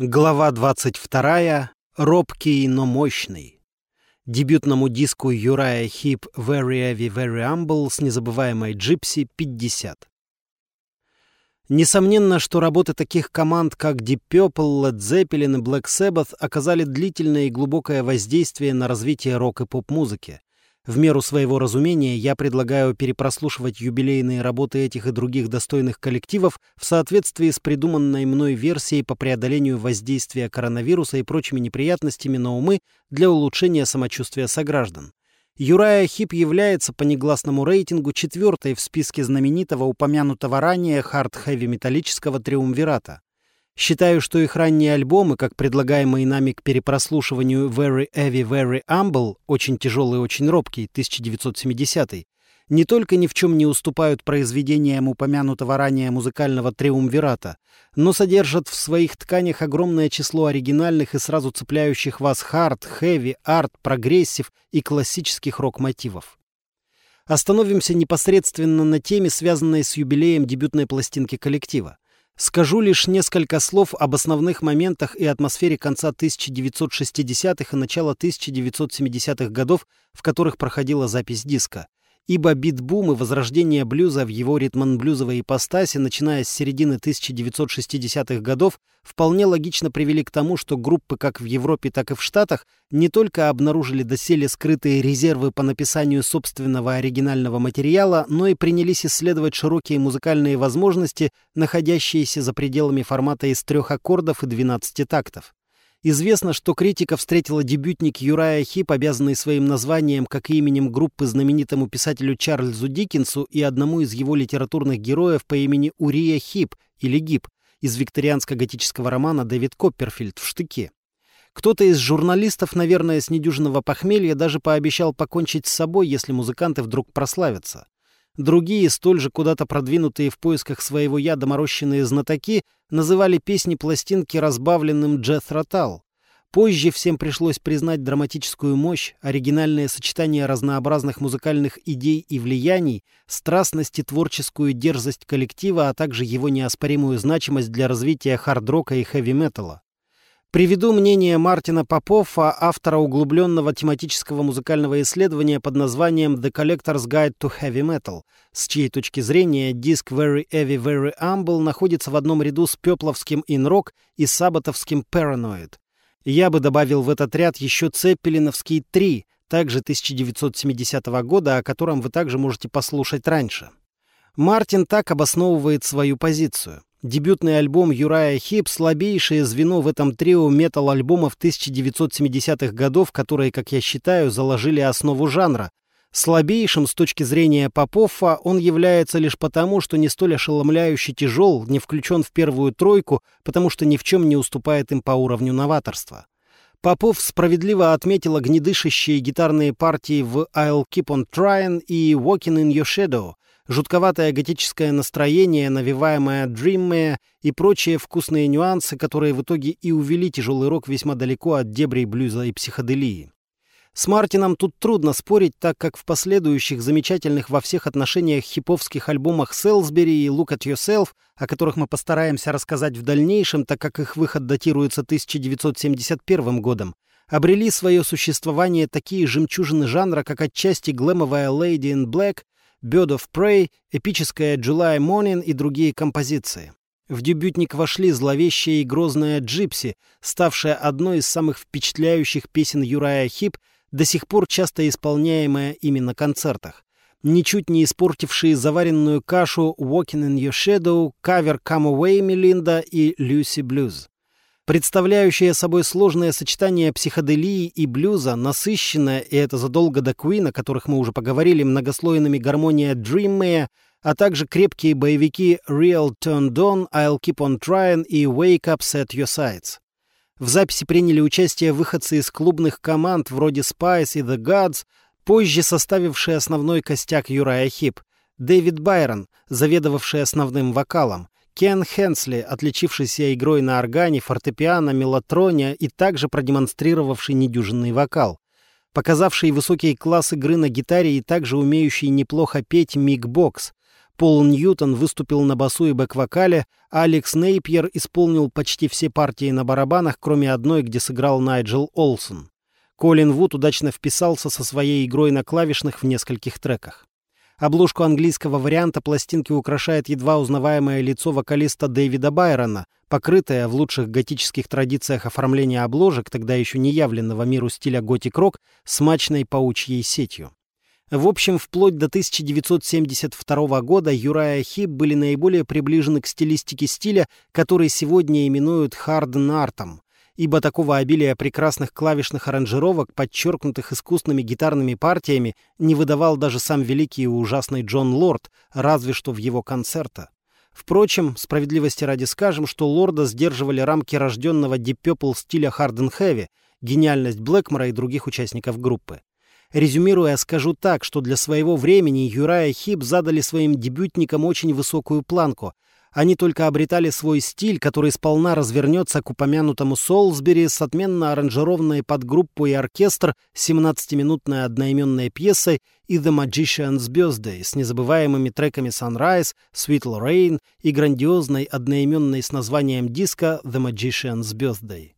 Глава 22. Робкий, но мощный. Дебютному диску Uriah Heep «Very Heavy, Very Humble» с незабываемой «Gypsy» 50. Несомненно, что работы таких команд, как Deep Purple, Led Zeppelin и Black Sabbath оказали длительное и глубокое воздействие на развитие рок- и поп-музыки. В меру своего разумения я предлагаю перепрослушивать юбилейные работы этих и других достойных коллективов в соответствии с придуманной мной версией по преодолению воздействия коронавируса и прочими неприятностями на умы для улучшения самочувствия сограждан. Uriah Heep является по негласному рейтингу четвертой в списке знаменитого упомянутого ранее хард-хэви металлического триумвирата. Считаю, что их ранние альбомы, как предлагаемые нами к перепрослушиванию Very Heavy, Very Humble, очень тяжелый очень робкий, 1970 не только ни в чем не уступают произведениям упомянутого ранее музыкального триумвирата, но содержат в своих тканях огромное число оригинальных и сразу цепляющих вас хард, хэви, арт, прогрессив и классических рок-мотивов. Остановимся непосредственно на теме, связанной с юбилеем дебютной пластинки коллектива. Скажу лишь несколько слов об основных моментах и атмосфере конца 1960-х и начала 1970-х годов, в которых проходила запись диска. Ибо бит-бум и возрождение блюза в его ритман-блюзовой ипостаси, начиная с середины 1960-х годов, вполне логично привели к тому, что группы как в Европе, так и в Штатах не только обнаружили доселе скрытые резервы по написанию собственного оригинального материала, но и принялись исследовать широкие музыкальные возможности, находящиеся за пределами формата из трех аккордов и 12 тактов. Известно, что критика встретила дебютник Юрая Хип, обязанный своим названием, как именем группы знаменитому писателю Чарльзу Диккенсу и одному из его литературных героев по имени Урия Хип или Гип из викторианско-готического романа «Дэвид Копперфильд» в штыке. Кто-то из журналистов, наверное, с недюжинного похмелья даже пообещал покончить с собой, если музыканты вдруг прославятся. Другие, столь же куда-то продвинутые в поисках своего я доморощенные знатоки, называли песни пластинки разбавленным джет-ротал. Позже всем пришлось признать драматическую мощь, оригинальное сочетание разнообразных музыкальных идей и влияний, страстность и творческую дерзость коллектива, а также его неоспоримую значимость для развития хард-рока и хэви-металла. Приведу мнение Мартина Попова, автора углубленного тематического музыкального исследования под названием «The Collector's Guide to Heavy Metal», с чьей точки зрения диск «Very Heavy, Very Humble» находится в одном ряду с пепловским «In Rock» и саботовским «Paranoid». Я бы добавил в этот ряд еще Цеппелиновский «3», также 1970 года, о котором вы также можете послушать раньше. Мартин так обосновывает свою позицию. Дебютный альбом Юрая Хип – слабейшее звено в этом трио метал-альбомов 1970-х годов, которые, как я считаю, заложили основу жанра. Слабейшим с точки зрения Попова он является лишь потому, что не столь ошеломляюще тяжел, не включен в первую тройку, потому что ни в чем не уступает им по уровню новаторства. Попов справедливо отметил огнедышащие гитарные партии в «I'll Keep On Trying» и «Walking in Your Shadow», жутковатое готическое настроение, навеваемое Dream и прочие вкусные нюансы, которые в итоге и увели тяжелый рок весьма далеко от дебрей блюза и психоделии. С Мартином тут трудно спорить, так как в последующих замечательных во всех отношениях хиповских альбомах Salisbury и Look at Yourself, о которых мы постараемся рассказать в дальнейшем, так как их выход датируется 1971 годом, обрели свое существование такие жемчужины жанра, как отчасти глэмовая Lady in Black, Bird of Prey, эпическая July Morning и другие композиции. В дебютник вошли зловещая и грозная «Gypsy», ставшая одной из самых впечатляющих песен Uriah Heep, до сих пор часто исполняемая ими на концертах. Ничуть не испортившие заваренную кашу «Walking in Your Shadow», кавер «Come Away, Мелинда» и «Lucy Blues» представляющая собой сложное сочетание психоделии и блюза, насыщенная, и это задолго до Queen, о которых мы уже поговорили, многослойными гармония Dream а также крепкие боевики Real Turned On, I'll Keep On Trying и Wake Up Set Your Sights. В записи приняли участие выходцы из клубных команд вроде Spice и The Gods, позже составившие основной костяк Юрая Хип, Дэвид Байрон, заведовавший основным вокалом, Кен Хенсли, отличившийся игрой на органе, фортепиано, мелатроне и также продемонстрировавший недюжинный вокал. Показавший высокий класс игры на гитаре и также умеющий неплохо петь Мик Бокс. Пол Ньютон выступил на басу и бэк-вокале, а Алекс Нейпьер исполнил почти все партии на барабанах, кроме одной, где сыграл Найджел Олсон. Колин Вуд удачно вписался со своей игрой на клавишных в нескольких треках. Обложку английского варианта пластинки украшает едва узнаваемое лицо вокалиста Дэвида Байрона, покрытое в лучших готических традициях оформления обложек, тогда еще не явленного миру стиля готик-рок, смачной паучьей сетью. В общем, вплоть до 1972 года Юрая Хип были наиболее приближены к стилистике стиля, который сегодня именуют харден-артом, ибо такого обилия прекрасных клавишных аранжировок, подчеркнутых искусными гитарными партиями, не выдавал даже сам великий и ужасный Джон Лорд, разве что в его концерта. Впрочем, справедливости ради скажем, что Лорда сдерживали рамки рожденного Deep Purple стиля Hard Heavy, гениальность Блэкмора и других участников группы. Резюмируя, скажу так, что для своего времени Юрая Хип задали своим дебютникам очень высокую планку. Они только обретали свой стиль, который сполна развернется к упомянутому Солсбери с отменно аранжированной подгруппой и оркестр 17-минутной одноименной пьесой и The Magician's Birthday с незабываемыми треками Sunrise, Sweet Lorraine и грандиозной одноименной с названием диска The Magician's Birthday.